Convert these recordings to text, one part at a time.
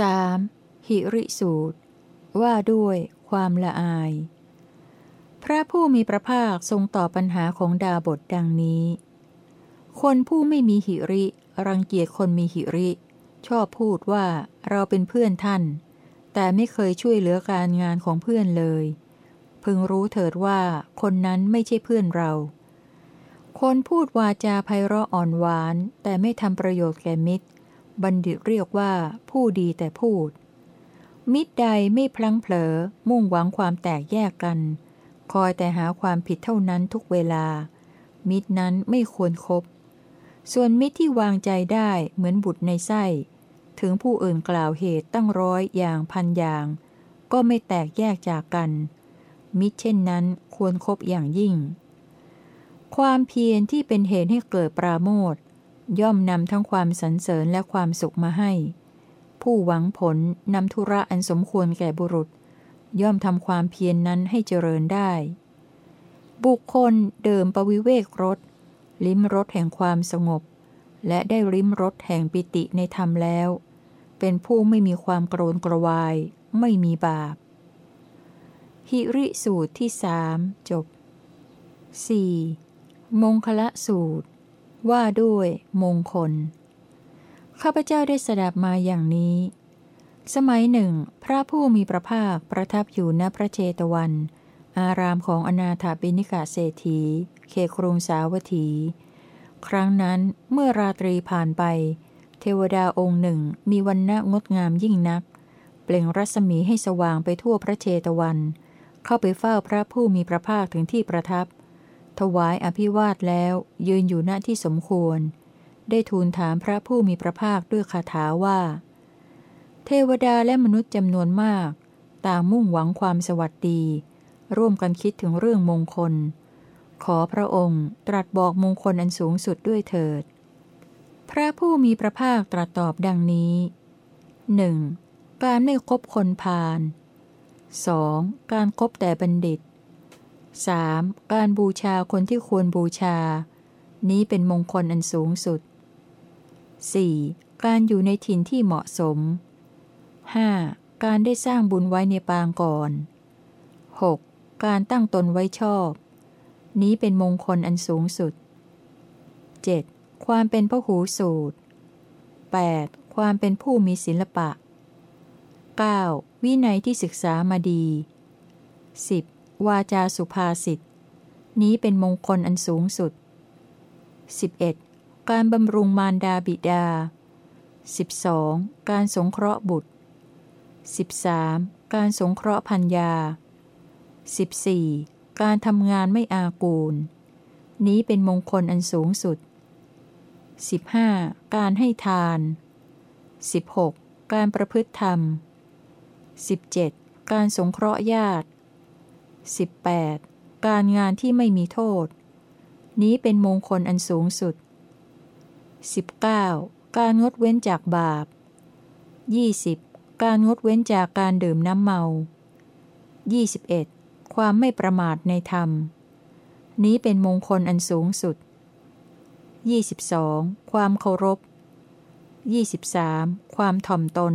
3. หิริสูตร ว่าด้วยความละอาย พระผู้มีพระภาคทรงตอบปัญหาของดาบทดังนี้ คนผู้ไม่มีหิริ รังเกียจคนมีหิริ ชอบพูดว่าเราเป็นเพื่อนท่าน แต่ไม่เคยช่วยเหลือการงานของเพื่อนเลย พึงรู้เถิดว่าคนนั้นไม่ใช่เพื่อนเรา คนพูดวาจาไพเราะอ่อนหวาน แต่ไม่ทำประโยชน์แก่มิตร บัณฑิตเรียกว่าผู้ดีแต่พูด มิตรใดไม่พลั้งเผลอมุ่งหวังความแตกแยกกัน คอยแต่หาความผิดเท่านั้นทุกเวลา มิตรนั้นไม่ควรครบส่วนมิตรที่วางใจได้เหมือนบุตรในไส้ ถึงผู้อื่นกล่าวเหตุตั้งร้อยอย่างพันอย่าง ก็ไม่แตกแยกจากกัน มิตรเช่นนั้นควรครบอย่างยิ่ง ความเพียรที่เป็นเหตุให้เกิดปราโมท ย่อมนำทั้งความสรรเสริญและความสุขมาให้ ผู้หวังผลนำธุระอันสมควรแก่บุรุษ ย่อมทำความเพียรนนั้นให้เจริญได้ บุคคลเดิมปวิเวกรสลิ้มรสแห่งความสงบ และได้ลิ้มรสแห่งปิติในธรรมแล้ว เป็นผู้ไม่มีความโกรนกระวาย ไม่มีบาป หิริสูตรที่สามจบ 4. มงคละสูตร ว่าด้วยมงคล ข้าพเจ้าได้สดับมาอย่างนี้ สมัยหนึ่ง พระผู้มีพระภาคประทับอยู่ณพระเชตวัน อารามของอนาถาบินิกาเศรษฐีเขครุงสาวัตถี ครั้งนั้นเมื่อราตรีผ่านไป เทวดาองค์หนึ่งมีวันณะงดงามยิ่งนัก เปล่งรัศมีให้สว่างไปทั่วพระเชตวัน เข้าไปเฝ้าพระผู้มีพระภาคถึงที่ประทับ ถวายอภิวาทแล้วยืนอยู่หน้าที่สมควร ได้ทูลถามพระผู้มีพระภาคด้วยคาถาว่า เทวดาและมนุษย์จำนวนมาก ต่างมุ่งหวังความสวัสดี ร่วมกันคิดถึงเรื่องมงคล ขอพระองค์ตรัสบอกมงคลอันสูงสุดด้วยเถิด พระผู้มีพระภาคตรัสตอบดังนี้หนึ่งการไม่คบคนพาล 2. การครบแต่บัณฑิต 3. การบูชาคนที่ควรบูชา นี้เป็นมงคลอันสูงสุด 4. การอยู่ในถิ่นที่เหมาะสม 5. การได้สร้างบุญไว้ในปางก่อน 6. การตั้งตนไว้ชอบ นี้เป็นมงคลอันสูงสุด 7. ความเป็นพหูสูตร 8. ความเป็นผู้มีศิลปะ 9. วินัยที่ศึกษามาดี 10. วาจาสุภาษิตนี้เป็นมงคลอันสูงสุด 11. การบำรุงมารดาบิดา 12. การสงเคราะห์บุตร 13. การสงเคราะห์พัญญา 14. การทำงานไม่อากูล นี้เป็นมงคลอันสูงสุด 15. การให้ทาน 16. การประพฤติธรรม 17. การสงเคราะห์ญาติ 18. การงานที่ไม่มีโทษ นี้เป็นมงคลอันสูงสุด 19. การงดเว้นจากบาป 20. การงดเว้นจากการดื่มน้ำเมา 21. ความไม่ประมาทในธรรม นี้เป็นมงคลอันสูงสุด 22. ความเคารพ 23. ความถ่อมตน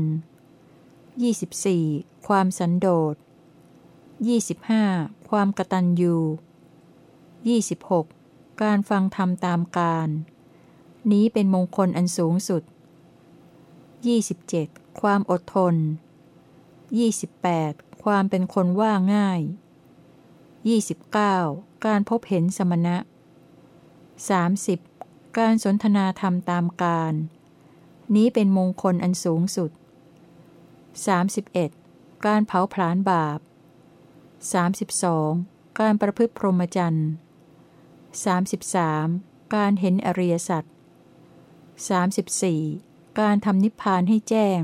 24. ความสันโดษ 25. ความกตัญญู 26. การฟังธรรมตามการ นี้เป็นมงคลอันสูงสุด 27. ความอดทน 28. ความเป็นคนว่าง่าย 29. การพบเห็นสมณะ 30. การสนทนาธรรมตามการ นี้เป็นมงคลอันสูงสุด 31. การเผาผลาญบาป 32. การประพฤติพรหมจรรย์ 33. การเห็นอริยสัจ 34. การทำนิพพานให้แจ้ง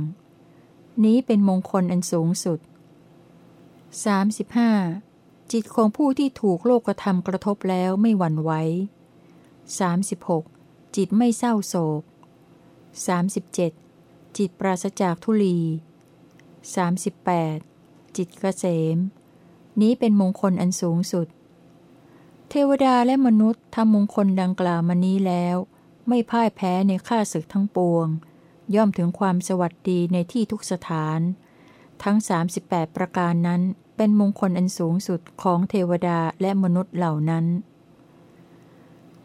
นี้เป็นมงคลอันสูงสุด 35. จิตของผู้ที่ถูกโลกธรรมกระทบแล้วไม่หวั่นไหว 36. จิตไม่เศร้าโศก 37. จิตปราศจากทุลี 38. จิตเกษม นี้เป็นมงคลอันสูงสุด เทวดาและมนุษย์ทำมงคลดังกล่าวมานี้แล้ว ไม่พ่ายแพ้ในข้าศึกทั้งปวง ย่อมถึงความสวัสดีในที่ทุกสถาน ทั้ง 38 ประการนั้นเป็นมงคลอันสูงสุดของเทวดาและมนุษย์เหล่านั้น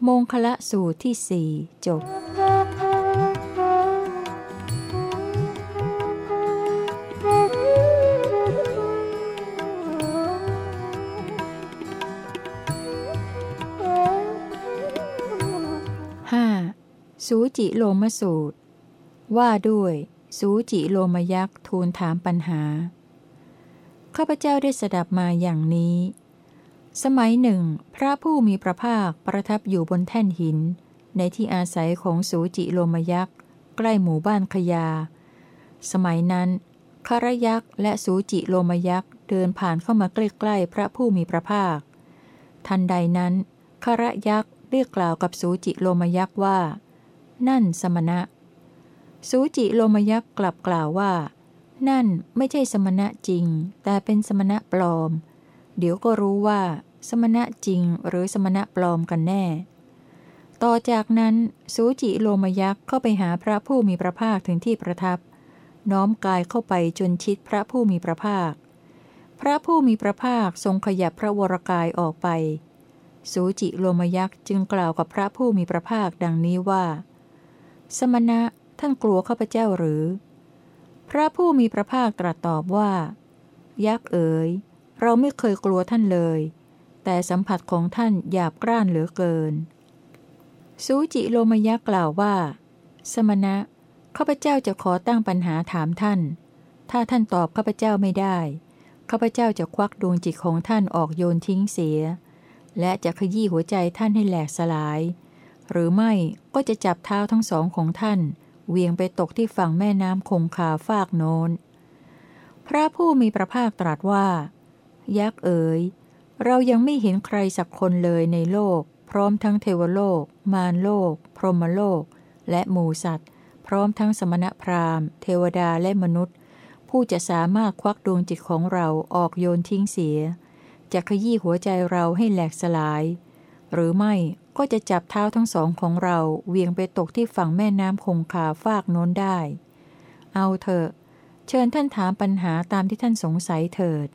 มงคละสูตรที่สี่จบ สูจิโลมสูตร ว่าด้วย สูจิโลมยักษ์ทูลถามปัญหา ข้าพเจ้าได้สดับมาอย่างนี้ สมัยหนึ่ง พระผู้มีพระภาคประทับอยู่บนแท่นหิน ในที่อาศัยของสูจิโลมยักษ์ ใกล้หมู่บ้านขยา สมัยนั้นคารยักษ์และสูจิโลมยักษ์เดินผ่านเข้ามาใกล้ๆพระผู้มีพระภาค ทันใดนั้นคารยักษ์เรียกกล่าวกับสูจิโลมยักษ์ว่า นั่นสมณะ สูจิโลมยักษ์กลับกล่าวว่า นั่นไม่ใช่สมณะจริง แต่เป็นสมณะปลอม เดี๋ยวก็รู้ว่า สมณะจริงหรือสมณะปลอมกันแน่ ต่อจากนั้นสูจิโลมยักษ์เข้าไปหาพระผู้มีพระภาคถึงที่ประทับ น้อมกายเข้าไปจนชิดพระผู้มีพระภาค พระผู้มีพระภาคทรงขยับพระวรกายออกไปสูจิโลมยักษ์จึงกล่าวกับพระผู้มีพระภาคดังนี้ว่า สมณะท่านกลัวข้าพเจ้าหรือ พระผู้มีพระภาคตรัสตอบว่า ยักษ์เอ๋ย เราไม่เคยกลัวท่านเลย แต่สัมผัสของท่านหยาบกร้านเหลือเกิน สูจิโลมยักษ์กล่าวว่า สมณะข้าพเจ้าจะขอตั้งปัญหาถามท่าน ถ้าท่านตอบข้าพเจ้าไม่ได้ ข้าพเจ้าจะควักดวงจิตของท่านออกโยนทิ้งเสีย และจะขยี้หัวใจท่านให้แหลกสลาย หรือไม่ก็จะจับเท้าทั้งสองของท่านเวียงไปตกที่ฝั่งแม่น้ำคงคาฟากโน้น พระผู้มีพระภาคตรัสว่า ยักษ์เอ๋ย เรายังไม่เห็นใครสักคนเลยในโลก พร้อมทั้งเทวโลก มารโลก พรหมโลก และหมูสัตว์ พร้อมทั้งสมณพราหมณ์ เทวดาและมนุษย์ ผู้จะสามารถควักดวงจิตของเราออกโยนทิ้งเสีย จะขยี้หัวใจเราให้แหลกสลาย หรือไม่ก็จะจับเท้าทั้งสองของเราเวียงไปตกที่ฝั่งแม่น้ำคงคาฟากโน้นได้ เอาเถอะ เชิญท่านถามปัญหาตามที่ท่านสงสัยเถิด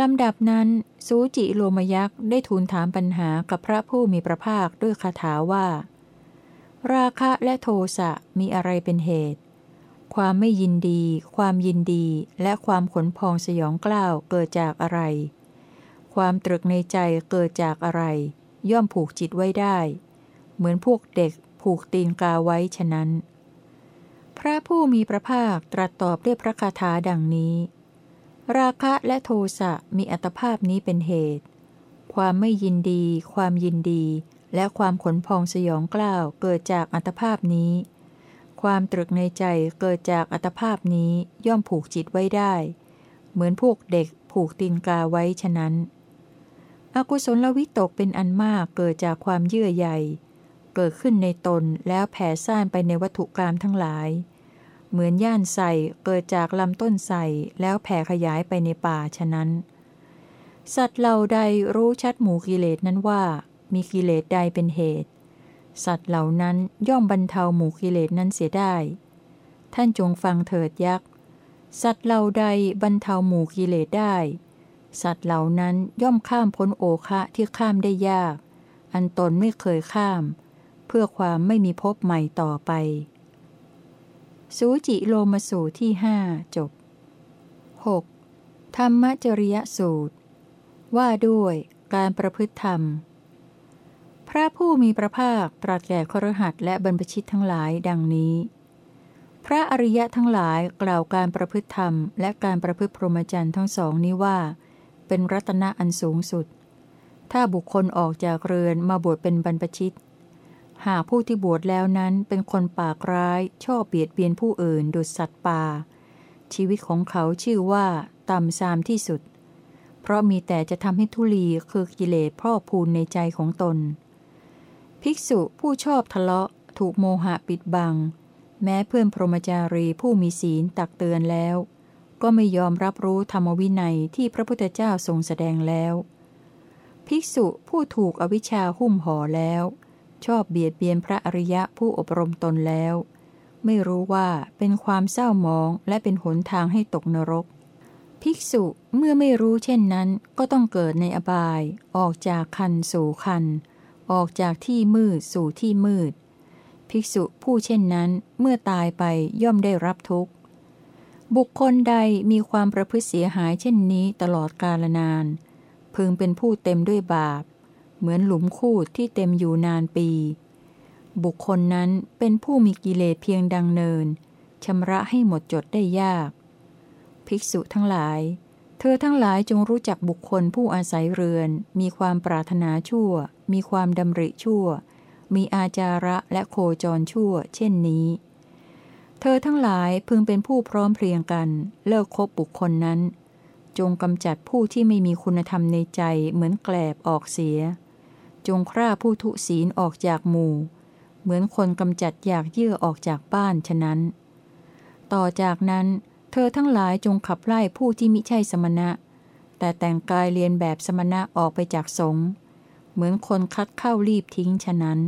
ลำดับนั้นสูจิโลมยักษ์ได้ทูลถามปัญหากับพระผู้มีพระภาคด้วยคาถาว่า ราคะและโทสะมีอะไรเป็นเหตุ ความไม่ยินดี ความยินดี และความขนพองสยองกล้าวเกิดจากอะไร ความตรึกในใจเกิดจากอะไร ย่อมผูกจิตไว้ได้ เหมือนพวกเด็กผูกตีนกาไว้ฉะนั้น พระผู้มีพระภาคตรัสตอบด้วยพระคาถาดังนี้ ราคะและโทสะมีอัตภาพนี้เป็นเหตุ ความไม่ยินดี ความยินดี และความขนพองสยองกล้าวเกิดจากอัตภาพนี้ ความตรึกในใจเกิดจากอัตภาพนี้ย่อมผูกจิตไว้ได้ เหมือนพวกเด็กผูกตีนกาไว้ฉะนั้น อกุศลวิตกเป็นอันมากเกิดจากความเยื่อใยเกิดขึ้นในตนแล้วแผ่ซ่านไปในวัตถุกรรมทั้งหลาย เหมือนย่านใส่เกิดจากลำต้นใส่แล้วแผ่ขยายไปในป่าฉะนั้น สัตว์เหล่าใดรู้ชัดหมู่กิเลสนั้นว่า มีกิเลสใดเป็นเหตุ สัตว์เหล่านั้นย่อมบรรเทาหมู่กิเลสนั้นเสียได้ ท่านจงฟังเถิดยักษ์สัตว์เหล่าใดบรรเทาหมู่กิเลสได้ สัตว์เหล่านั้นย่อมข้ามพ้นโอคะที่ข้ามได้ยาก อันตนไม่เคยข้าม เพื่อความไม่มีพบใหม่ต่อไป สูจิโลมสูตรที่หจบ 6. ธรรมจริยสูตร ว่าด้วยการประพฤติธรรม พระผู้มีพระภาคตรัสแก่ครหัสและบรรพชิตทั้งหลายดังนี้ พระอริยะทั้งหลายกล่าวการประพฤติธรรม และการประพฤติพรหมจรรย์ทั้งสองนี้ว่า เป็นรัตนะอันสูงสุด ถ้าบุคคลออกจากเรือนมาบวชเป็นบรรพชิต หากผู้ที่บวชแล้วนั้นเป็นคนปากร้ายชอบเบียดเบียนผู้อื่นดุดสัตว์ป่า ชีวิตของเขาชื่อว่าต่ำซามที่สุด เพราะมีแต่จะทำให้ทุลีคือกิเลสพ่อพูนในใจของตน ภิกษุผู้ชอบทะเลาะถูกโมหะปิดบัง แม้เพื่อนพรหมจารีผู้มีศีลตักเตือนแล้ว ก็ไม่ยอมรับรู้ธรรมวินัยที่พระพุทธเจ้าทรงแสดงแล้ว ภิกษุผู้ถูกอวิชชาหุ้มห่อแล้ว ชอบเบียดเบียนพระอริยะผู้อบรมตนแล้ว ไม่รู้ว่าเป็นความเศร้ามองและเป็นหนทางให้ตกนรก ภิกษุเมื่อไม่รู้เช่นนั้นก็ต้องเกิดในอบาย ออกจากคันสู่คัน ออกจากที่มืดสู่ที่มืด ภิกษุผู้เช่นนั้นเมื่อตายไปย่อมได้รับทุกข์ บุคคลใดมีความประพฤติเสียหายเช่นนี้ตลอดกาลนาน พึงเป็นผู้เต็มด้วยบาป เหมือนหลุมคูดที่เต็มอยู่นานปี บุคคลนั้นเป็นผู้มีกิเลสเพียงดังเนินชำระให้หมดจดได้ยาก ภิกษุทั้งหลาย เธอทั้งหลายจงรู้จักบุคคลผู้อาศัยเรือน มีความปรารถนาชั่ว มีความดำริชั่ว มีอาจาระและโคจรชั่ว เช่นนี้ เธอทั้งหลายพึงเป็นผู้พร้อมเพรียงกัน เลิกคบบุคคลนั้น จงกำจัดผู้ที่ไม่มีคุณธรรมในใจเหมือนแกลบออกเสีย จงฆ่าผู้ทุศีลออกจากหมู่ เหมือนคนกำจัดอยากเยื่อออกจากบ้านฉะนั้น ต่อจากนั้น เธอทั้งหลายจงขับไล่ผู้ที่มิใช่สมณะ แต่แต่งกายเรียนแบบสมณะออกไปจากสงฆ์เหมือนคนคัดเข้ารีบทิ้งฉะนั้น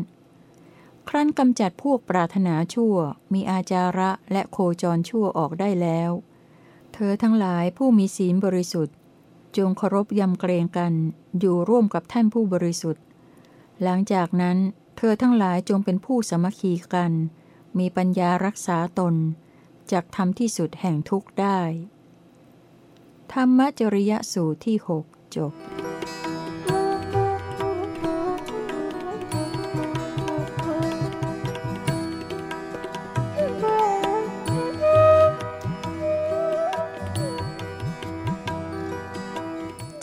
ครั้นกำจัดพวกปรารถนาชั่ว มีอาจาระและโคจรชั่วออกได้แล้ว เธอทั้งหลายผู้มีศีลบริสุทธิ์ จงเคารพยำเกรงกัน อยู่ร่วมกับท่านผู้บริสุทธิ์ หลังจากนั้น เธอทั้งหลายจงเป็นผู้สมัคคีกัน มีปัญญารักษาตนจากทำที่สุดแห่งทุกข์ได้ ธรรมจริยสูตรที่หกจบ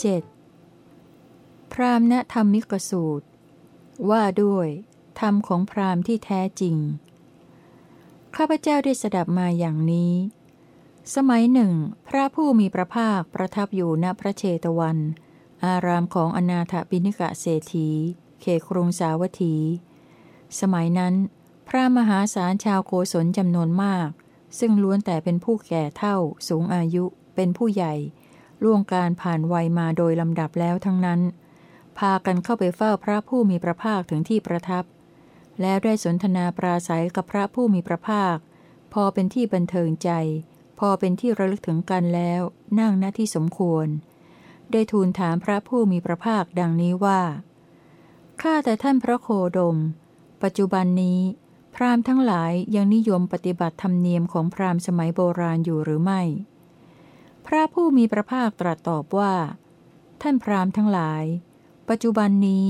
เจ็ดพรามณธรรมิกสูตร ว่าด้วยธรรมของพรามที่แท้จริง ข้าพเจ้าได้สดับมาอย่างนี้ สมัยหนึ่ง พระผู้มีพระภาคประทับอยู่ณพระเชตวัน อารามของอนาถบิณิกะเศรษฐี เขครุงสาวัตถี สมัยนั้น พระมหาศาลชาวโกศลจำนวนมาก ซึ่งล้วนแต่เป็นผู้แก่เท่า สูงอายุ เป็นผู้ใหญ่ ล่วงการผ่านวัยมาโดยลำดับแล้วทั้งนั้น พากันเข้าไปเฝ้าพระผู้มีพระภาคถึงที่ประทับ แล้วได้สนทนาปราศัยกับพระผู้มีพระภาค พอเป็นที่บันเทิงใจ พอเป็นที่ระลึกถึงกันแล้ว นั่งณที่สมควร ได้ทูลถามพระผู้มีพระภาคดังนี้ว่าข้าแต่ท่านพระโคดม ปัจจุบันนี้พราหมณ์ทั้งหลายยังนิยมปฏิบัติธรรมเนียมของพราหมณ์สมัยโบราณอยู่หรือไม่ พระผู้มีพระภาคตรัสตอบว่า ท่านพราหมณ์ทั้งหลาย ปัจจุบันนี้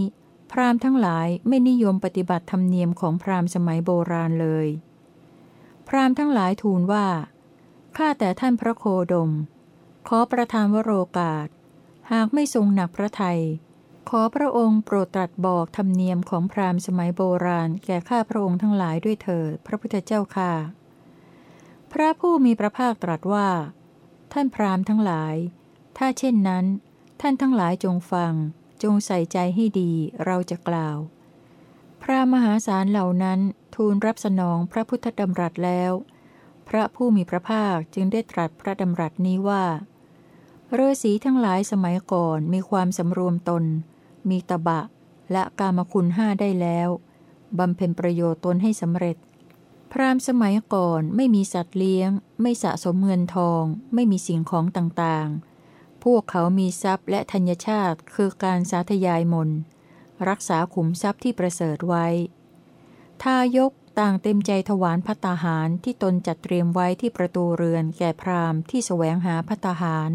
พราหมณ์ทั้งหลายไม่นิยมปฏิบัติธรรมเนียมของพราหมณ์สมัยโบราณเลย พราหมณ์ทั้งหลายทูลว่าข้าแต่ท่านพระโคดม ขอประทานวโรกาส หากไม่ทรงหนักพระไทย ขอพระองค์โปรดตรัสบอกธรรมเนียมของพราหมณ์สมัยโบราณ แก่ข้าพระองค์ทั้งหลายด้วยเถิดพระพุทธเจ้าค่ะ พระผู้มีพระภาคตรัสว่า ท่านพราหมณ์ทั้งหลาย ถ้าเช่นนั้น ท่านทั้งหลายจงฟัง จงใส่ใจให้ดีเราจะกล่าว พระมหาศาลเหล่านั้นทูลรับสนองพระพุทธดำรัสแล้ว พระผู้มีพระภาคจึงได้ตรัสพระดำรัสนี้ว่าฤาษีทั้งหลายสมัยก่อนมีความสำรวมตน มีตบะและกามคุณห้าได้แล้วบำเพ็ญประโยชน์ตนให้สำเร็จ พราหมณ์สมัยก่อนไม่มีสัตว์เลี้ยง ไม่สะสมเงินทอง ไม่มีสิ่งของต่างๆ พวกเขามีทรัพย์และธัญชาติคือการสาธยายมน รักษาขุมทรัพย์ที่ประเสริฐไว้ ทายกต่างเต็มใจถวานพัตาหารที่ตนจัดเตรียมไว้ที่ประตูเรือนแก่พราหมณ์ที่แสวงหาพัตาหาร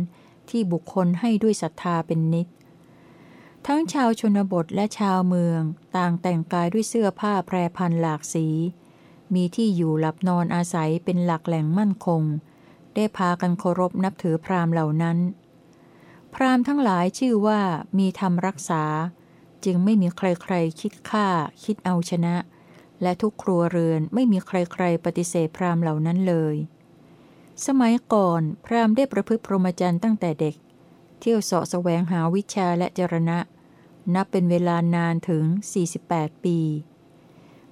ที่บุคคลให้ด้วยศรัทธาเป็นนิดทั้งชาวชนบทและชาวเมือง ต่างแต่งกายด้วยเสื้อผ้าแพรพันหลากสี มีที่อยู่หลับนอนอาศัยเป็นหลักแหล่งมั่นคง ได้พากันเคารพนับถือพราหมณ์เหล่านั้น พราหมณ์ทั้งหลายชื่อว่ามีธรรมรักษา จึงไม่มีใครๆคิดฆ่า คิดเอาชนะ และทุกครัวเรือนไม่มีใครๆปฏิเสธพราหมณ์เหล่านั้นเลย สมัยก่อนพราหมณ์ได้ประพฤติพรหมจรรย์ตั้งแต่เด็ก เที่ยวเสาะแสวงหาวิชาและจรณะ นับเป็นเวลานานถึง 48 ปี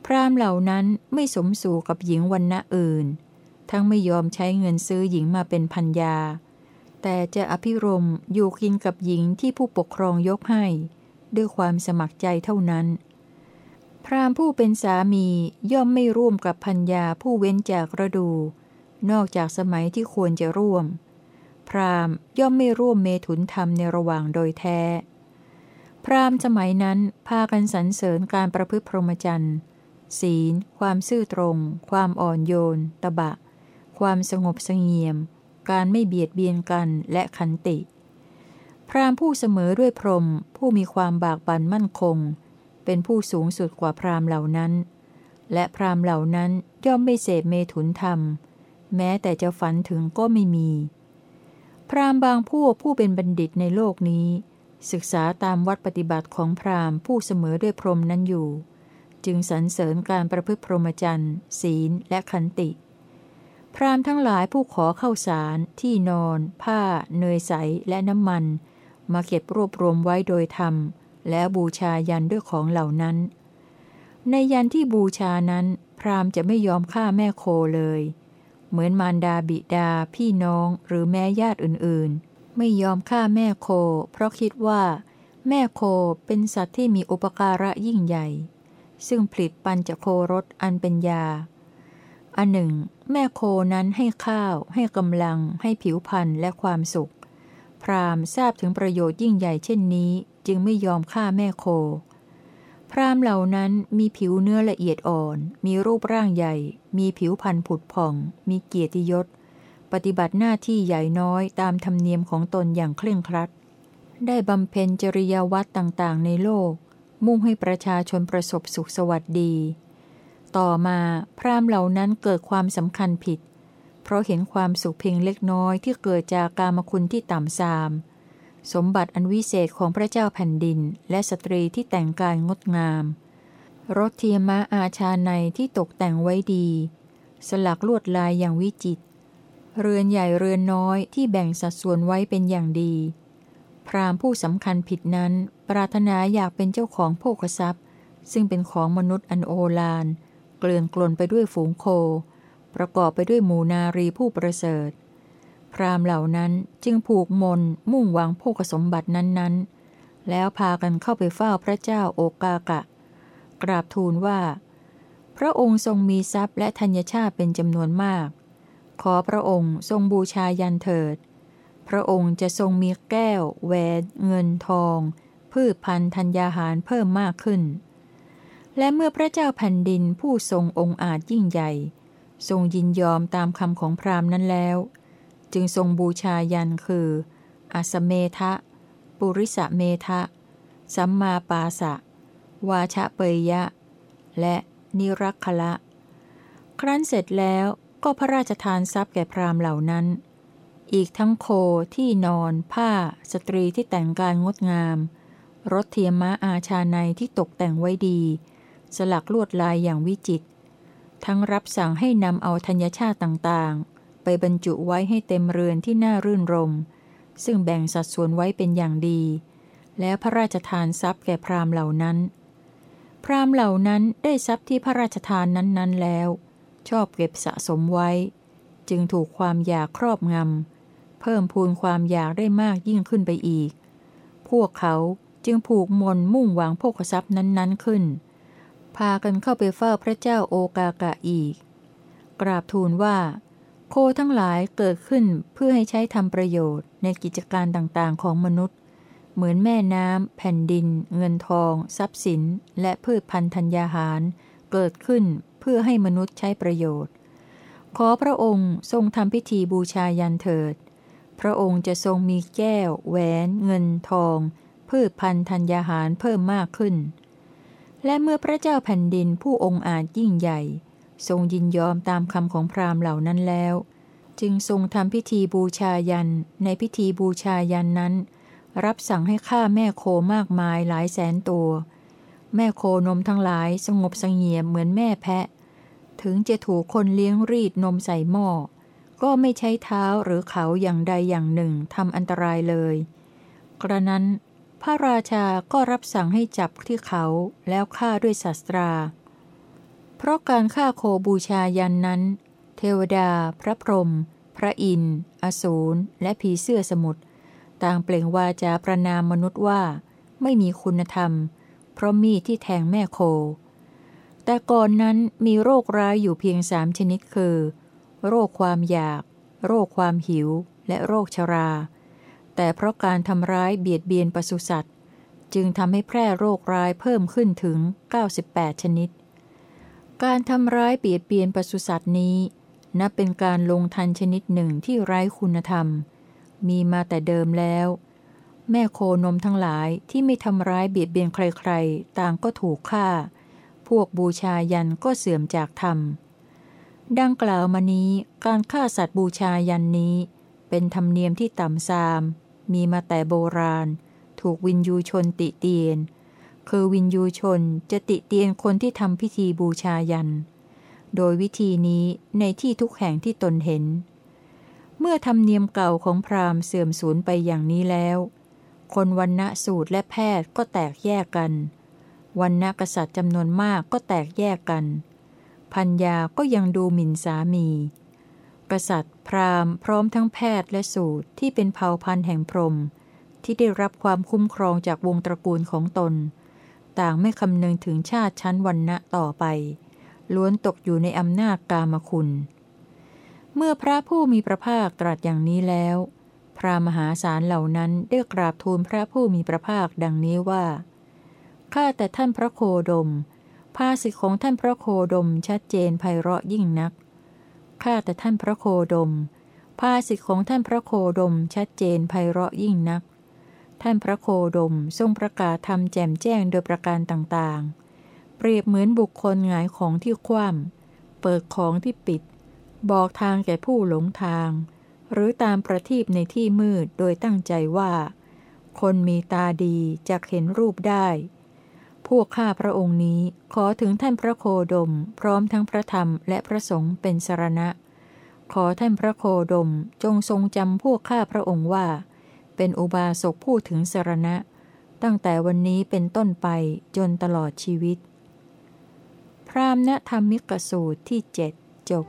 พราหมณ์เหล่านั้นไม่สมสู่กับหญิงวันณะอื่น ทั้งไม่ยอมใช้เงินซื้อหญิงมาเป็นพันยา แต่จะอภิรมอยู่กินกับหญิงที่ผู้ปกครองยกให้ ด้วยความสมัครใจเท่านั้น พราหมณ์ผู้เป็นสามีย่อมไม่ร่วมกับพัญญาผู้เว้นจากฤดู นอกจากสมัยที่ควรจะร่วม พราหมณ์ย่อมไม่ร่วมเมถุนธรรมในระหว่างโดยแท้ พราหมณ์สมัยนั้นพากันสรรเสริญการประพฤติพรหมจรรย์ ศีล ความซื่อตรง ความอ่อนโยน ตบะ ความสงบสงเงียม การไม่เบียดเบียนกันและขันติ พรามผู้เสมอด้วยพรหมผู้มีความบากบั่นมั่นคง เป็นผู้สูงสุดกว่าพรามเหล่านั้น และพรามเหล่านั้นย่อมไม่เสพเมถุนธรรม แม้แต่จะฝันถึงก็ไม่มี พรามบางพวกผู้เป็นบัณฑิตในโลกนี้ ศึกษาตามวัดปฏิบัติของพรามผู้เสมอด้วยพรหมนั้นอยู่ จึงสรรเสริญการประพฤติพรหมจรรย์ศีลและขันติ พรามทั้งหลายผู้ขอเข้าสาร ที่นอน ผ้า เนยใสและน้ำมัน มาเก็บรวบรวมไว้โดยธรรม แล้วบูชายันด้วยของเหล่านั้น ในยันที่บูชานั้น พรามจะไม่ยอมฆ่าแม่โคเลย เหมือนมารดาบิดา พี่น้องหรือแม่ญาติอื่นๆ ไม่ยอมฆ่าแม่โค เพราะคิดว่าแม่โคเป็นสัตว์ที่มีอุปการะยิ่งใหญ่ ซึ่งผลิตปัญจโครสอันเป็นยา อันหนึ่ง แม่โคนั้นให้ข้าว ให้กำลัง ให้ผิวพันธ์และความสุข พราหมณ์ทราบถึงประโยชน์ยิ่งใหญ่เช่นนี้ จึงไม่ยอมฆ่าแม่โค พราหมณ์เหล่านั้นมีผิวเนื้อละเอียดอ่อน มีรูปร่างใหญ่ มีผิวพันธ์ผุดผ่อง มีเกียรติยศ ปฏิบัติหน้าที่ใหญ่น้อยตามธรรมเนียมของตนอย่างเคร่งครัด ได้บำเพ็ญจริยวัตรต่างๆ ในโลก มุ่งให้ประชาชนประสบสุขสวัสดี ต่อมาพราหมณ์เหล่านั้นเกิดความสำคัญผิด เพราะเห็นความสุขเพียงเล็กน้อยที่เกิดจากกามคุณที่ต่ำทราม สมบัติอันวิเศษของพระเจ้าแผ่นดิน และสตรีที่แต่งกายงดงาม รถเทียมะอาชาในที่ตกแต่งไว้ดี สลักลวดลายอย่างวิจิตเรือนใหญ่เรือนน้อยที่แบ่งสัดส่วนไว้เป็นอย่างดี พราหมณ์ผู้สำคัญผิดนั้น ปรารถนาอยากเป็นเจ้าของโภคทรัพย์ ซึ่งเป็นของมนุษย์อันโอฬารเกลื่อนกลนไปด้วยฝูงโค ประกอบไปด้วยหมูนารีผู้ประเสริฐ พรามเหล่านั้นจึงผูกมนมุ่งหวังโภคสมบัตินั้นๆ แล้วพากันเข้าไปเฝ้าพระเจ้าโอกากะ กราบทูลว่า พระองค์ทรงมีทรัพย์และธัญชาติเป็นจำนวนมาก ขอพระองค์ทรงบูชายันเถิด พระองค์จะทรงมีแก้ว แหวน เงินทอง พืชพันธุ์ธัญญาหารเพิ่มมากขึ้น และเมื่อพระเจ้าแผ่นดินผู้ทรงองค์อาจยิ่งใหญ่ ทรงยินยอมตามคำของพราหมณ์นั้นแล้ว จึงทรงบูชายันคืออัสเมทะ ปุริสเมทะ สัมมาปาสะ วาชะเปยยะ และนิรักขละ ครั้นเสร็จแล้วก็พระราชทานทรัพย์แก่พราหมณ์เหล่านั้น อีกทั้งโคที่นอน ผ้า สตรีที่แต่งกายงดงาม รถเทียมม้าอาชาในที่ตกแต่งไว้ดี สลักลวดลายอย่างวิจิต ทั้งรับสั่งให้นำเอาธัญชาติต่างๆ ไปบรรจุไว้ให้เต็มเรือนที่น่ารื่นรม ซึ่งแบ่งสัดส่วนไว้เป็นอย่างดี แล้วพระราชทานทรัพย์แก่พราหมณ์เหล่านั้น พราหมณ์เหล่านั้นได้ทรัพย์ที่พระราชทานนั้นๆแล้ว ชอบเก็บสะสมไว้ จึงถูกความอยากครอบงำเพิ่มพูนความอยากได้มากยิ่งขึ้นไปอีก พวกเขา จึงผูกมนมุ่งหวังโภคทรัพย์นั้นๆขึ้น พากันเข้าไปเฝ้าพระเจ้าโอกากะอีก กราบทูลว่า โคทั้งหลายเกิดขึ้นเพื่อให้ใช้ทำประโยชน์ในกิจการต่างๆของมนุษย์ เหมือนแม่น้ำ แผ่นดิน เงินทอง ทรัพย์สิน และพืชพันธัญญาหาร เกิดขึ้นเพื่อให้มนุษย์ใช้ประโยชน์ ขอพระองค์ทรงทำพิธีบูชายันเถิด พระองค์จะทรงมีแก้ว แหวน เงินทอง พืชพันธัญญาหารเพิ่มมากขึ้น และเมื่อพระเจ้าแผ่นดินผู้องค์อาจยิ่งใหญ่ ทรงยินยอมตามคำของพราหมณ์เหล่านั้นแล้ว จึงทรงทำพิธีบูชายันในพิธีบูชายันนั้น รับสั่งให้ฆ่าแม่โคมากมายหลายแสนตัว แม่โคนมทั้งหลายสงบสงเงียมเหมือนแม่แพะ ถึงจะถูกคนเลี้ยงรีดนมใส่หม้อก็ไม่ใช้เท้าหรือเขาอย่างใดอย่างหนึ่งทำอันตรายเลย กระนั้น พระราชาก็รับสั่งให้จับที่เขาแล้วฆ่าด้วยศาสตรา เพราะการฆ่าโคบูชายันนั้น เทวดา พระพรหมพระอินทร์อสูรและผีเสื้อสมุทรต่างเปล่งวาจาประนามมนุษย์ว่า ไม่มีคุณธรรม เพราะมีที่แทงแม่โค แต่ก่อนนั้นมีโรคร้ายอยู่เพียงสามชนิดคือ โรคความอยาก โรคความหิว และโรคชรา แต่เพราะการทำร้ายเบียดเบียนปศุสัตว์จึงทำให้แพร่โรคร้ายเพิ่มขึ้นถึง 98 ชนิด การทำร้ายเบียดเบียนปศุสัตว์นี้ นับเป็นการลงทันชนิดหนึ่งที่ไร้คุณธรรม มีมาแต่เดิมแล้ว แม่โคนมทั้งหลายที่ไม่ทำร้ายเบียดเบียนใครๆ ต่างก็ถูกฆ่า พวกบูชายันก็เสื่อมจากธรรม ดังกล่าวมานี้การฆ่าสัตว์บูชายันนี้ เป็นธรรมเนียมที่ต่ำซาม มีมาแต่โบราณ ถูกวินยูชนติเตียน คือวินยูชนจะติเตียนคนที่ทำพิธีบูชายัน โดยวิธีนี้ในที่ทุกแห่งที่ตนเห็น เมื่อธรรมเนียมเก่าของพราหมณ์เสื่อมสูญไปอย่างนี้แล้ว คนวันณะสูตรและแพทย์ก็แตกแยกกันวันณะกษัตริย์จำนวนมากก็แตกแยกกัน พัญญาก็ยังดูหมิ่นสามี กษัตริย์ พราหมณ์พร้อมทั้งแพทย์และสูตรที่เป็นเผ่าพันธุ์แห่งพรหมที่ได้รับความคุ้มครองจากวงตระกูลของตน ต่างไม่คำนึงถึงชาติชั้นวันณะต่อไป ล้วนตกอยู่ในอำนาจกามคุณ เมื่อพระผู้มีพระภาคตรัสอย่างนี้แล้ว พระมหาศาลเหล่านั้นได้กราบทูลพระผู้มีพระภาคดังนี้ว่าข้าแต่ท่านพระโคดมภาสิทธิของท่านพระโคดมชัดเจนไพเราะยิ่งนัก ข้าแต่ท่านพระโคดม ภาสิทธิของท่านพระโคดมชัดเจนไพเราะยิ่งนัก ท่านพระโคดมทรงประกาศทำแจมแจ้งโดยประการต่างๆ เปรียบเหมือนบุคคลหงายของที่คว่ำเปิดของที่ปิด บอกทางแก่ผู้หลงทาง หรือตามประทีปในที่มืดโดยตั้งใจว่า คนมีตาดีจะเห็นรูปได้ วกข้าพระองค์นี้ขอถึงท่านพระโคดม พร้อมทั้งพระธรรมและพระสงฆ์เป็นสรณะ ขอท่านพระโคดมจงทรงจำพวกข้าพระองค์ว่า เป็นอุบาสกผู้ถึงสรณะ ตั้งแต่วันนี้เป็นต้นไปจนตลอดชีวิต พรามณธรรมิกสูตรที่เจ็ดจบ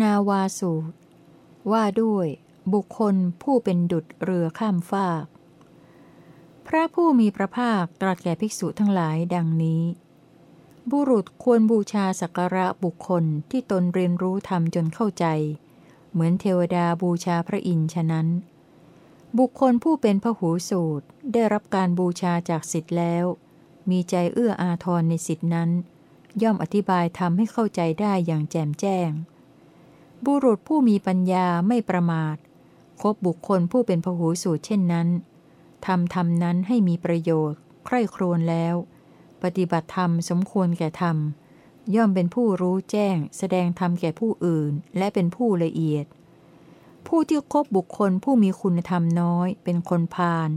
นาวาสูตร ว่าด้วยบุคคลผู้เป็นดุจเรือข้ามฟาก พระผู้มีพระภาคตรัสแก่ภิกษุทั้งหลายดังนี้ บุรุษควรบูชาสักการะบุคคลที่ตนเรียนรู้ธรรมจนเข้าใจ เหมือนเทวดาบูชาพระอินทร์ฉะนั้น บุคคลผู้เป็นพหูสูตรได้รับการบูชาจากสิทธิ์แล้ว มีใจเอื้ออาทรในสิทธินั้น ย่อมอธิบายทำให้เข้าใจได้อย่างแจ่มแจ้ง บุรุษผู้มีปัญญาไม่ประมาท คบบุคคลผู้เป็นพหูสูตรเช่นนั้นทำธรรมนั้นให้มีประโยชน์ ใคร่ครวญแล้ว ปฏิบัติธรรมสมควรแก่ธรรม ย่อมเป็นผู้รู้แจ้ง แสดงธรรมแก่ผู้อื่น และเป็นผู้ละเอียด ผู้ที่คบบุคคลผู้มีคุณธรรมน้อย เป็นคนพาล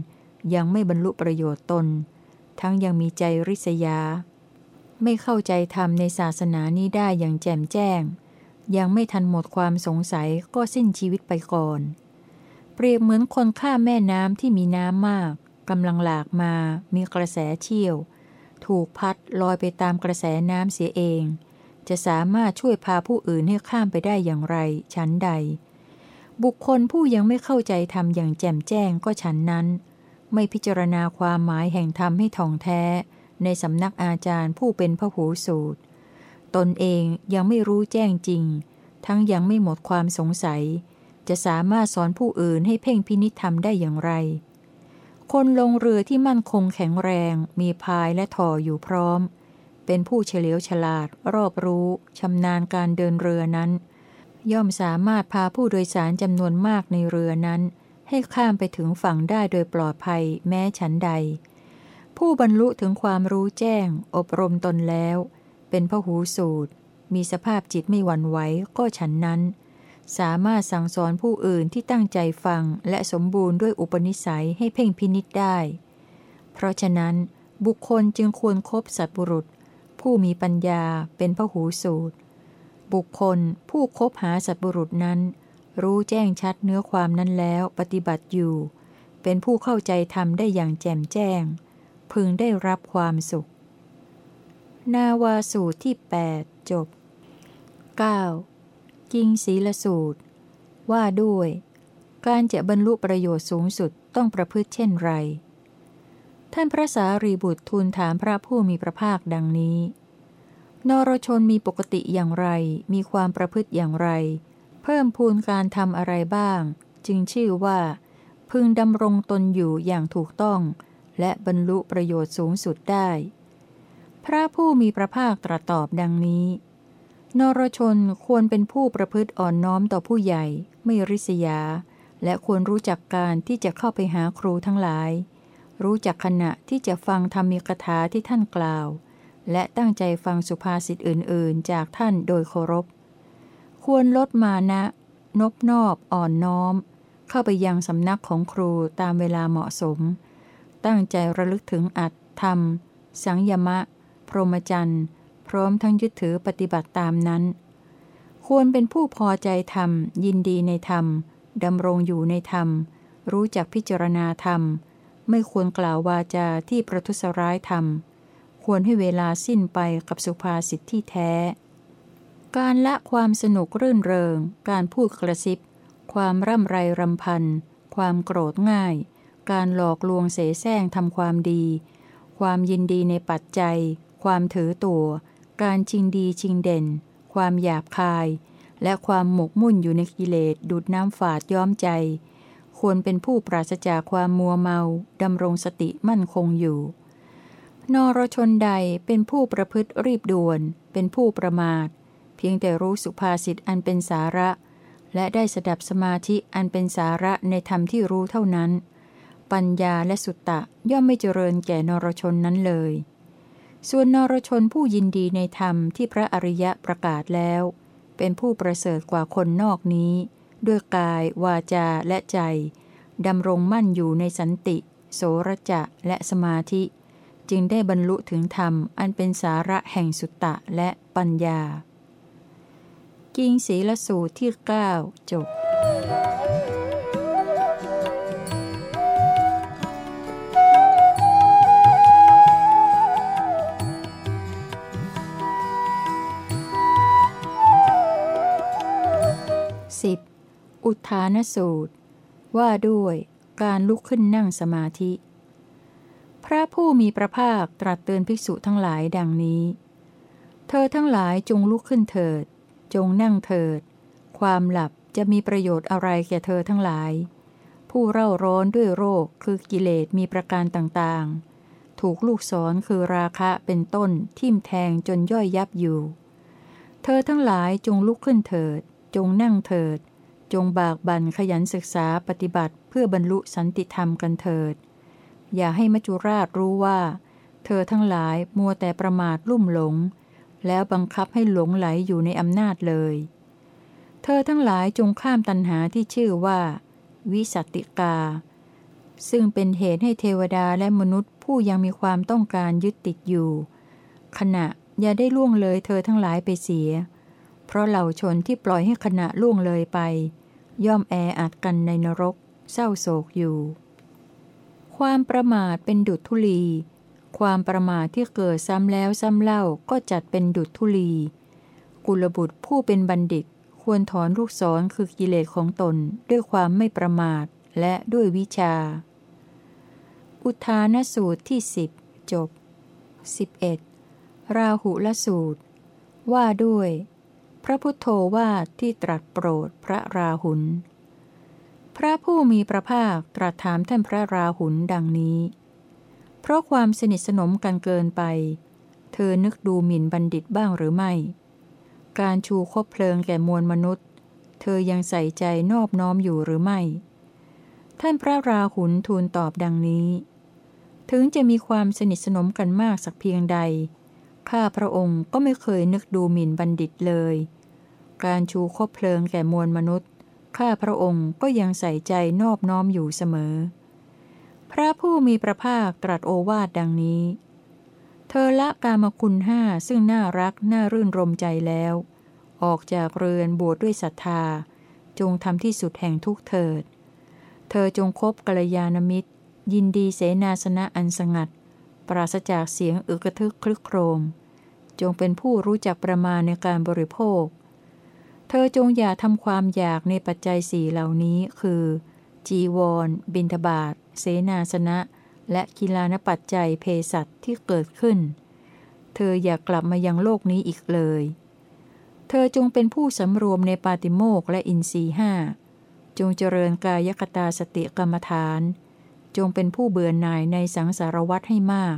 ยังไม่บรรลุประโยชน์ตน ทั้งยังมีใจริษยา ไม่เข้าใจธรรมในศาสนานี้ได้อย่างแจ่มแจ้ง ยังไม่ทันหมดความสงสัยก็สิ้นชีวิตไปก่อน เปรียบเหมือนคนข้าแม่น้ำที่มีน้ำมากกำลังหลากมา มีกระแสเชี่ยว ถูกพัดลอยไปตามกระแสน้ำเสียเอง จะสามารถช่วยพาผู้อื่นให้ข้ามไปได้อย่างไร ชั้นใด บุคคลผู้ยังไม่เข้าใจธรรมอย่างแจ่มแจ้งก็ฉันนั้น ไม่พิจารณาความหมายแห่งธรรมให้ท่องแท้ ในสำนักอาจารย์ผู้เป็นพระหูสูตร ตนเองยังไม่รู้แจ้งจริง ทั้งยังไม่หมดความสงสัย จะสามารถสอนผู้อื่นให้เพ่งพินิธรรมได้อย่างไร คนลงเรือที่มั่นคงแข็งแรง มีพายและถออยู่พร้อม เป็นผู้เฉลียวฉลาด รอบรู้ชำนาญการเดินเรือนั้น ย่อมสามารถพาผู้โดยสารจำนวนมากในเรือนั้น ให้ข้ามไปถึงฝั่งได้โดยปลอดภัยแม้ฉันใด ผู้บรรลุถึงความรู้แจ้ง อบรมตนแล้ว เป็นพหูสูตร มีสภาพจิตไม่หวั่นไหวก็ฉันนั้น สามารถสั่งสอนผู้อื่นที่ตั้งใจฟังและสมบูรณ์ด้วยอุปนิสัยให้เพ่งพินิษได้ เพราะฉะนั้น บุคคลจึงควรครบสัตบุรุษ ผู้มีปัญญาเป็นพหูสูตร บุคคลผู้คบหาสัตบุรุษนั้น รู้แจ้งชัดเนื้อความนั้นแล้วปฏิบัติอยู่ เป็นผู้เข้าใจธรรมได้อย่างแจ่มแจ้ง พึงได้รับความสุข นาวาสูตรที่ 8 จบ 9. กิงศีลสูตร ว่าด้วย การจะบรรลุประโยชน์สูงสุดต้องประพฤติเช่นไร ท่านพระสารีบุตรทูลถามพระผู้มีพระภาคดังนี้ นรชนมีปกติอย่างไร มีความประพฤติอย่างไร เพิ่มพูนการทำอะไรบ้าง จึงชื่อว่า พึงดำรงตนอยู่อย่างถูกต้อง และบรรลุประโยชน์สูงสุดได้ พระผู้มีพระภาคตรัสตอบดังนี้ นรชนควรเป็นผู้ประพฤติอ่อนน้อมต่อผู้ใหญ่ ไม่ริษยา และควรรู้จักการที่จะเข้าไปหาครูทั้งหลาย รู้จักขณะที่จะฟังธรรมีกถาที่ท่านกล่าว และตั้งใจฟังสุภาษิตอื่น ๆ จากท่านโดยเคารพ ควรลดมานะ นบนอบอ่อนน้อม เข้าไปยังสำนักของครูตามเวลาเหมาะสม ตั้งใจระลึกถึงอัตธรรม สังยมะ รหมจรรย์ พร้อมทั้งยึดถือปฏิบัติตามนั้น ควรเป็นผู้พอใจธรรม ยินดีในธรรมดำรงอยู่ในธรรม รู้จักพิจารณาธรรม ไม่ควรกล่าววาจาที่ประทุษร้ายธรรม ควรให้เวลาสิ้นไปกับสุภาษิตที่แท้ การละความสนุกรื่นเริง การพูดกระซิบ ความร่ำไรรำพัน ความโกรธง่าย การหลอกลวงเสแสร้งทำความดี ความยินดีในปัจจัย ความถือตัว การชิงดีชิงเด่น ความหยาบคาย และความหมกมุ่นอยู่ในกิเลสดูดน้ำฝาดย้อมใจ ควรเป็นผู้ปราศจากความมัวเมาดำรงสติมั่นคงอยู่ นรชนใดเป็นผู้ประพฤติรีบด่วน เป็นผู้ประมาท เพียงแต่รู้สุภาษิตอันเป็นสาระ และได้สดับสมาธิอันเป็นสาระในธรรมที่รู้เท่านั้น ปัญญาและสุตตะย่อมไม่เจริญแก่นรชนนั้นเลย ส่วนนรชนผู้ยินดีในธรรมที่พระอริยะประกาศแล้ว เป็นผู้ประเสริฐกว่าคนนอกนี้ ด้วยกาย วาจาและใจดำรงมั่นอยู่ในสันติ โสรจะและสมาธิ จึงได้บรรลุถึงธรรมอันเป็นสาระแห่งสุตตะและปัญญา กิงศีลสูตรที่ 9 จบ 10. อุทานสูตร ว่าด้วยการลุกขึ้นนั่งสมาธิ พระผู้มีพระภาคตรัสเตือนภิกษุทั้งหลายดังนี้ เธอทั้งหลายจงลุกขึ้นเถิด จงนั่งเถิด ความหลับจะมีประโยชน์อะไรแก่เธอทั้งหลาย ผู้เร่าร้อนด้วยโรคคือกิเลสมีประการต่างๆ ถูกลูกศรคือราคะเป็นต้นทิ่มแทงจนย่อยยับอยู่ เธอทั้งหลายจงลุกขึ้นเถิด จงนั่งเถิด จงบากบั่นขยันศึกษาปฏิบัติเพื่อบรรลุสันติธรรมกันเถิด อย่าให้มัจจุราชรู้ว่า เธอทั้งหลายมัวแต่ประมาทลุ่มหลง แล้วบังคับให้หลงไหลอยู่ในอำนาจเลย เธอทั้งหลายจงข้ามตัณหาที่ชื่อว่า วิสัติกา ซึ่งเป็นเหตุให้เทวดาและมนุษย์ผู้ยังมีความต้องการยึดติดอยู่ ขณะอย่าได้ล่วงเลยเธอทั้งหลายไปเสีย ราะเหล่าชนที่ปล่อยให้ขณะล่วงเลยไป ย่อมแออัดกันในนรก เศร้าโศกอยู่ ความประมาทเป็นดุจทุลี ความประมาทที่เกิดซ้ำแล้วซ้ำเล่าก็จัดเป็นดุจทุลี กุลบุตรผู้เป็นบัณฑิตควรถอนลูกศรคือกิเลสของตนด้วยความไม่ประมาทและด้วยวิชา อุทานสูตรที่สิบจบ 11. ราหุลสูตร ว่าด้วย พระพุทโธว่าทที่ตรัสโปรดพระราหุล พระผู้มีพระภาคตรัสถามท่านพระราหุลดังนี้ เพราะความสนิทสนมกันเกินไป เธอนึกดูหมิ่นบัณฑิตบ้างหรือไม่ การชูคบเพลิงแก่มวลมนุษย์ เธอยังใส่ใจนอบน้อมอยู่หรือไม่ ท่านพระราหุลทูลตอบดังนี้ ถึงจะมีความสนิทสนมกันมากสักเพียงใดข้าพระองค์ก็ไม่เคยนึกดูหมิ่นบัณฑิตเลย การชูคบเพลิงแก่มวลมนุษย์ ข้าพระองค์ก็ยังใส่ใจนอบน้อมอยู่เสมอ พระผู้มีพระภาคตรัสโอวาทดังนี้ เธอละกามคุณห้าซึ่งน่ารักน่ารื่นรมใจแล้ว ออกจากเรือนบวชดด้วยศรัทธา จงทำที่สุดแห่งทุกเถิด เธอจงคบกัลยาณมิตร ยินดีเสนาสนะอันสงัด ปราศจากเสียงอึกระทึกคลึกโครมจงเป็นผู้รู้จักประมาณในการบริโภค อจงอย่าทำความอยากในปัจจัยสี่เหล่านี้คือ จีวร บินทบาทเสนาสนะ และกีฬานปัจจัยเพสัตที่เกิดขึ้น เธออย่ากลับมายังโลกนี้อีกเลย เธอจงเป็นผู้สำรวมในปาติโมกและอินทรีห้า จงเจริญกายกตาสติกรรมฐาน จงเป็นผู้เบื่อหน่ายในสังสารวัฏให้มาก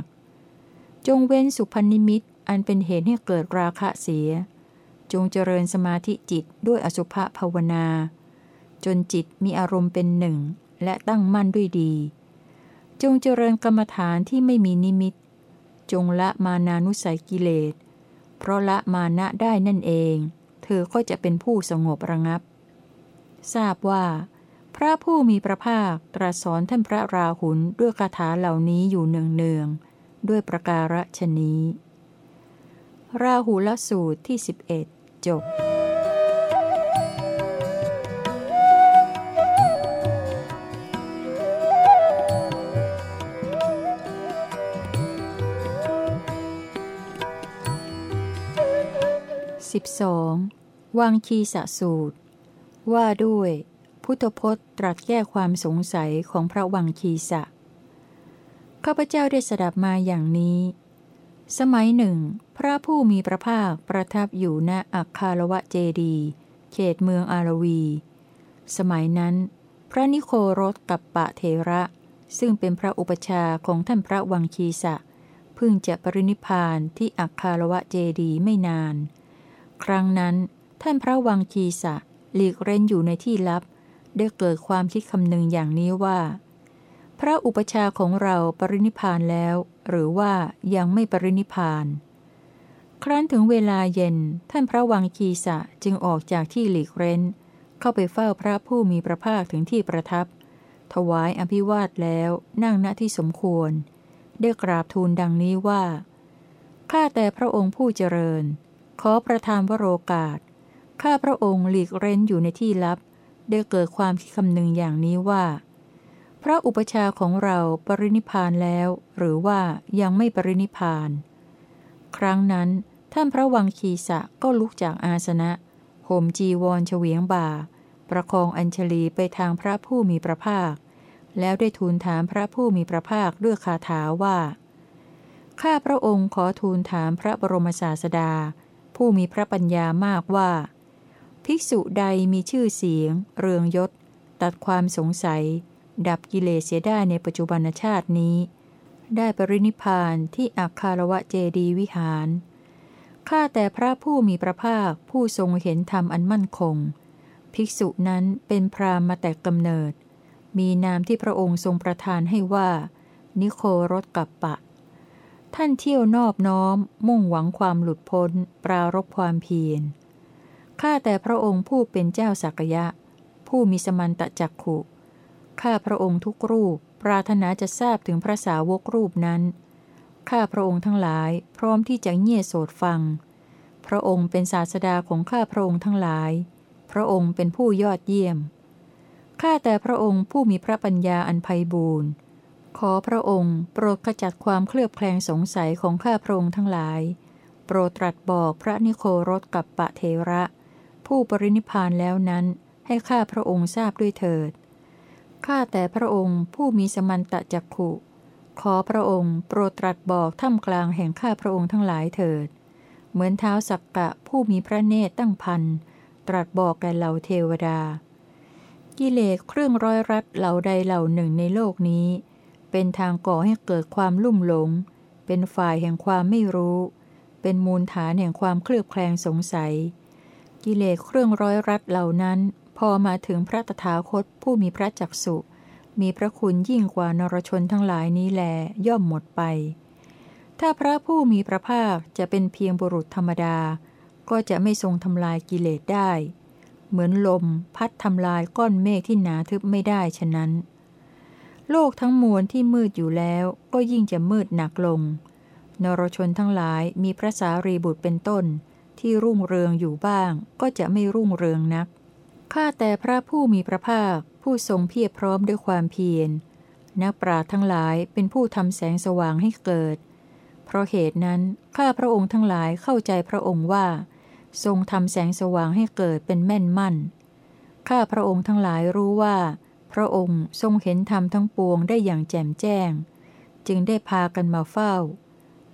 จงเว้นสุพนิมิตอันเป็นเหตุให้เกิดราคะเสีย จงเจริญสมาธิจิตด้วยอสุภภาวนา จนจิตมีอารมณ์เป็นหนึ่ง และตั้งมั่นด้วยดี จงเจริญกรรมฐานที่ไม่มีนิมิต จงละมานานุสัยกิเลส เพราะละมานะได้นั่นเอง เธอก็จะเป็นผู้สงบระงับ ทราบว่า พระผู้มีพระภาคตรัสสอนท่านพระราหุลด้วยคาถาเหล่านี้อยู่เนืองๆด้วยประการฉนี้ราหูลสูตรที่11 จบ 12. วังคีสสูตร ว่าด้วย พุทธพจน์ตรัสแก้ความสงสัยของพระวังคีสะข้าพเจ้าได้สดับมาอย่างนี้ สมัยหนึ่ง พระผู้มีพระภาคประทับอยู่ณอัคคารวะเจดี เขตเมืองอารวี สมัยนั้น พระนิโครสกับปะเทระ ซึ่งเป็นพระอุปชาของท่านพระวังคีสะพิ่งจะปรินิพานที่อัคคารวะเจดีไม่นาน ครั้งนั้น ท่านพระวังคีสะหลีกเร้นอยู่ในที่ลับ ได้เกิดความคิดคำนึงอย่างนี้ว่า พระอุปชาของเราปรินิพานแล้ว หรือว่ายังไม่ปรินิพาน ครั้นถึงเวลาเย็นท่านพระวังคีสะจึงออกจากที่หลีกเร้น เข้าไปเฝ้าพระผู้มีพระภาคถึงที่ประทับ ถวายอภิวาทแล้วนั่งณที่สมควร ได้กราบทูลดังนี้ว่า ข้าแต่พระองค์ผู้เจริญ ขอประทานวโรกาส ข้าพระองค์หลีกเร้นอยู่ในที่ลับ ได้เกิดความคิดคำนึงอย่างนี้ว่า ระอุปชาของเราปรินิพานแล้ว หรือว่ายังไม่ปรินิพาน ครั้งนั้นท่านพระวังคีสะก็ลุกจากอาสนะห่มจีวรเฉวียงบ่า ประคองอัญชลีไปทางพระผู้มีพระภาค แล้วได้ทูลถามพระผู้มีพระภาคด้วยคาถาว่า ข้าพระองค์ขอทูลถามพระบรมศาสดา ผู้มีพระปัญญามากว่า ภิกษุใดมีชื่อเสียง เรืองยศ ตัดความสงสัย ดับกิเลสเสียได้ในปัจจุบันชาตินี้ ได้ปรินิพานที่อักคารวะเจดีวิหาร ข้าแต่พระผู้มีพระภาคผู้ทรงเห็นธรรมอันมั่นคง ภิกษุนั้นเป็นพรามมาแต่กำเนิด มีนามที่พระองค์ทรงประทานให้ว่า นิโครสกับปะ ท่านเที่ยวนอบน้อม มุ่งหวังความหลุดพ้น ปรารบความเพียรข้าแต่พระองค์ผู้เป็นเจ้าสักยะ ผู้มีสมันตะจักขุ ข้าพระองค์ทุกรูป ปรารถนาจะทราบถึงพระสาวกรูปนั้น ข้าพระองค์ทั้งหลายพร้อมที่จะเงี่ยโสดฟัง พระองค์เป็นศาสดาของข้าพระองค์ทั้งหลาย พระองค์เป็นผู้ยอดเยี่ยม ข้าแต่พระองค์ผู้มีพระปัญญาอันไพบูรณ์ ขอพระองค์โปรดขจัดความเคลือบแคลงสงสัยของข้าพระองค์ทั้งหลาย โปรดตรัสบอกพระนิโครสกับปะเทระ ผู้ปรินิพานแล้วนั้นให้ข้าพระองค์ทราบด้วยเถิด ข้าแต่พระองค์ผู้มีสมันตะจักขุ ขอพระองค์โปรดตรัสบอกท่ามกลางแห่งข้าพระองค์ทั้งหลายเถิด เหมือนเท้าสักกะผู้มีพระเนตรตั้งพัน ตรัสบอกแก่เหล่าเทวดา กิเลสเครื่องร้อยรัดเหล่าใดเหล่าหนึ่งในโลกนี้ เป็นทางก่อให้เกิดความลุ่มหลง เป็นฝ่ายแห่งความไม่รู้ เป็นมูลฐานแห่งความเคลือบแคลงสงสัย กิเลสเครื่องร้อยรัดเหล่านั้น พอมาถึงพระตถาคตผู้มีพระจักสุมีพระคุณยิ่งกว่านรชนทั้งหลายนี้แลย่อมหมดไป ถ้าพระผู้มีพระภาคจะเป็นเพียงบุรุษธรรมดา ก็จะไม่ทรงทำลายกิเลสได้ เหมือนลมพัดทำลายก้อนเมฆที่หนาทึบไม่ได้ฉะนั้น โลกทั้งมวลที่มืดอยู่แล้วก็ยิ่งจะมืดหนักลง นรชนทั้งหลายมีพระสารีบุตรเป็นต้น ที่รุ่งเรืองอยู่บ้างก็จะไม่รุ่งเรืองนัก ข้าแต่พระผู้มีพระภาคผู้ทรงเพียรพร้อมด้วยความเพียร นักปราชญ์ทั้งหลายเป็นผู้ทำแสงสว่างให้เกิด เพราะเหตุนั้นข้าพระองค์ทั้งหลายเข้าใจพระองค์ว่า ทรงทำแสงสว่างให้เกิดเป็นแม่นมั่น ข้าพระองค์ทั้งหลายรู้ว่า พระองค์ทรงเห็นธรรมทั้งปวงได้อย่างแจ่มแจ้ง จึงได้พากันมาเฝ้า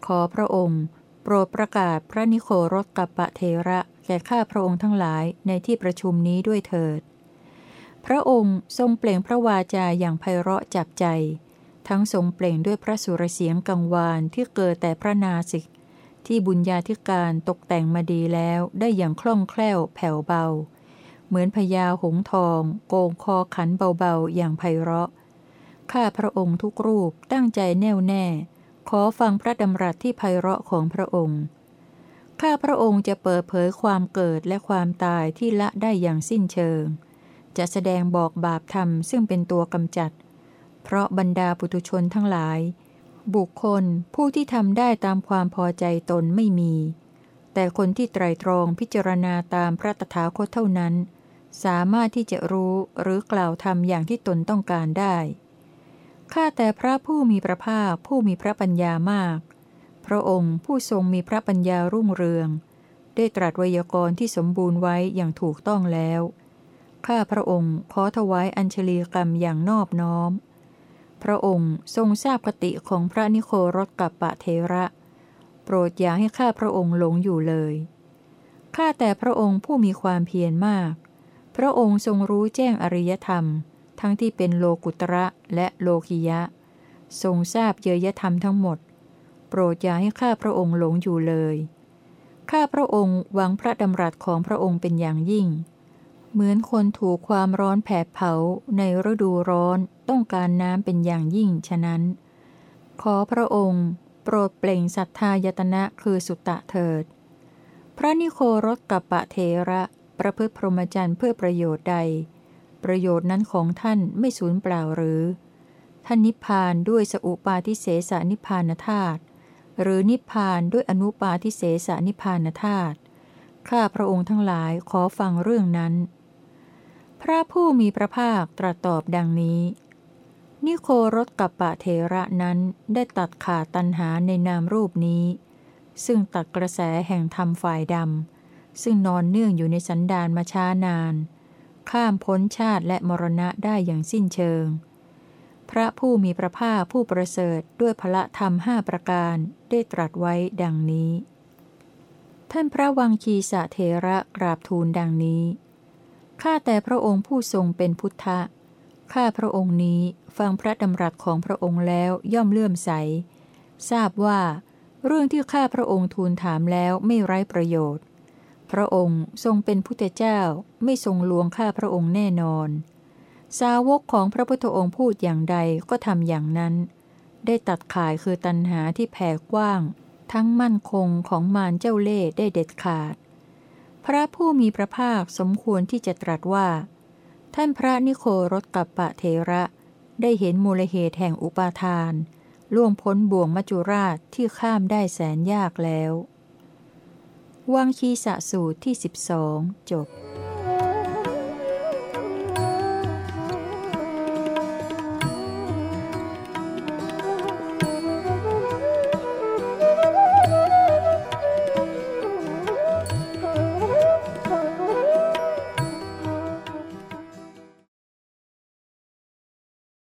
ขอพระองค์ โปรดประกาศพระนิโครสกัปปะเทระแก่ข้าพระองค์ทั้งหลายในที่ประชุมนี้ด้วยเถิด พระองค์ทรงเปล่งพระวาจาอย่างไพเราะจับใจ ทั้งทรงเปล่งด้วยพระสุรเสียงกังวานที่เกิดแต่พระนาสิก ที่บุญญาธิการตกแต่งมาดีแล้วได้อย่างคล่องแคล่วแผ่วเบา เหมือนพญาหงทอง โกงคอขันเบาๆอย่างไพเราะ ข้าพระองค์ทุกรูปตั้งใจแน่วแน่ ขอฟังพระดำรัสที่ไพเราะของพระองค์ ข้าพระองค์จะเปิดเผยความเกิดและความตายที่ละได้อย่างสิ้นเชิง จะแสดงบอกบาปธรรมซึ่งเป็นตัวกำจัด เพราะบรรดาปุถุชนทั้งหลาย บุคคลผู้ที่ทำได้ตามความพอใจตนไม่มี แต่คนที่ไตรตรองพิจารณาตามพระตถาคตเท่านั้น สามารถที่จะรู้หรือกล่าวทำอย่างที่ตนต้องการได้ ข้าแต่พระผู้มีพระภาคผู้มีพระปัญญามาก พระองค์ผู้ทรงมีพระปัญญารุ่งเรือง ได้ตรัสไวยากรณ์ที่สมบูรณ์ไว้อย่างถูกต้องแล้ว ข้าพระองค์ขอถวายอัญชลีกรรมอย่างนอบน้อม พระองค์ทรงทราบคติของพระนิโครสกับปะเทระ โปรดอย่าให้ข้าพระองค์หลงอยู่เลย ข้าแต่พระองค์ผู้มีความเพียรมาก พระองค์ทรงรู้แจ้งอริยธรรม ทั้งที่เป็นโลกุตระและโลกิยะ ทรงทราบเยยธรรมทั้งหมด โปรดอย่าให้ข้าพระองค์หลงอยู่เลย ข้าพระองค์หวังพระดำรัสของพระองค์เป็นอย่างยิ่ง เหมือนคนถูกความร้อนแผดเผาในฤดูร้อนต้องการน้ำเป็นอย่างยิ่งฉะนั้น ขอพระองค์ โปรดเปล่งศรัทธายตนะคือสุตตะเถิด พระนิโครสกับปะเทระประพฤติพรหมจรรย์เพื่อประโยชน์ใด ประโยชน์นั้นของท่านไม่สูญเปล่าหรือ ท่านนิพพานด้วยสอุปาทิเสสนิพพานธาตุหรือนิพพานด้วยอนุปาทิเสสนิพพานธาตุข้าพระองค์ทั้งหลายขอฟังเรื่องนั้น พระผู้มีพระภาคตรัสตอบดังนี้ นิโครสกับปะเทระนั้นได้ตัดขาดตัณหาในนามรูปนี้ ซึ่งตัดกระแสแห่งธรรมฝ่ายดำซึ่งนอนเนื่องอยู่ในสันดานมาช้านาน ข้ามพ้นชาติและมรณะได้อย่างสิ้นเชิง พระผู้มีพระภาคผู้ประเสริฐด้วยพละธรรมห้าประการได้ตรัสไว้ดังนี้ ท่านพระวังคีสะเทระกราบทูลดังนี้ ข้าแต่พระองค์ผู้ทรงเป็นพุทธะ ข้าพระองค์นี้ฟังพระดำรัสของพระองค์แล้วย่อมเลื่อมใส ทราบว่า เรื่องที่ข้าพระองค์ทูลถามแล้วไม่ไร้ประโยชน์ พระองค์ทรงเป็นพุทธเจ้าไม่ทรงลวงข้าพระองค์แน่นอน สาวกของพระพุทธองค์พูดอย่างใดก็ทำอย่างนั้น ได้ตัดข่ายคือตัณหาที่แผ่กว้าง ทั้งมั่นคงของมารเจ้าเล่ห์ได้เด็ดขาด พระผู้มีพระภาคสมควรที่จะตรัสว่า ท่านพระนิโครสกับปะเทระ ได้เห็นมูลเหตุแห่งอุปาทาน ล่วงพ้นบ่วงมัจจุราชที่ข้ามได้แสนยากแล้ว วังคีสะสูตรที่สิบสองจบ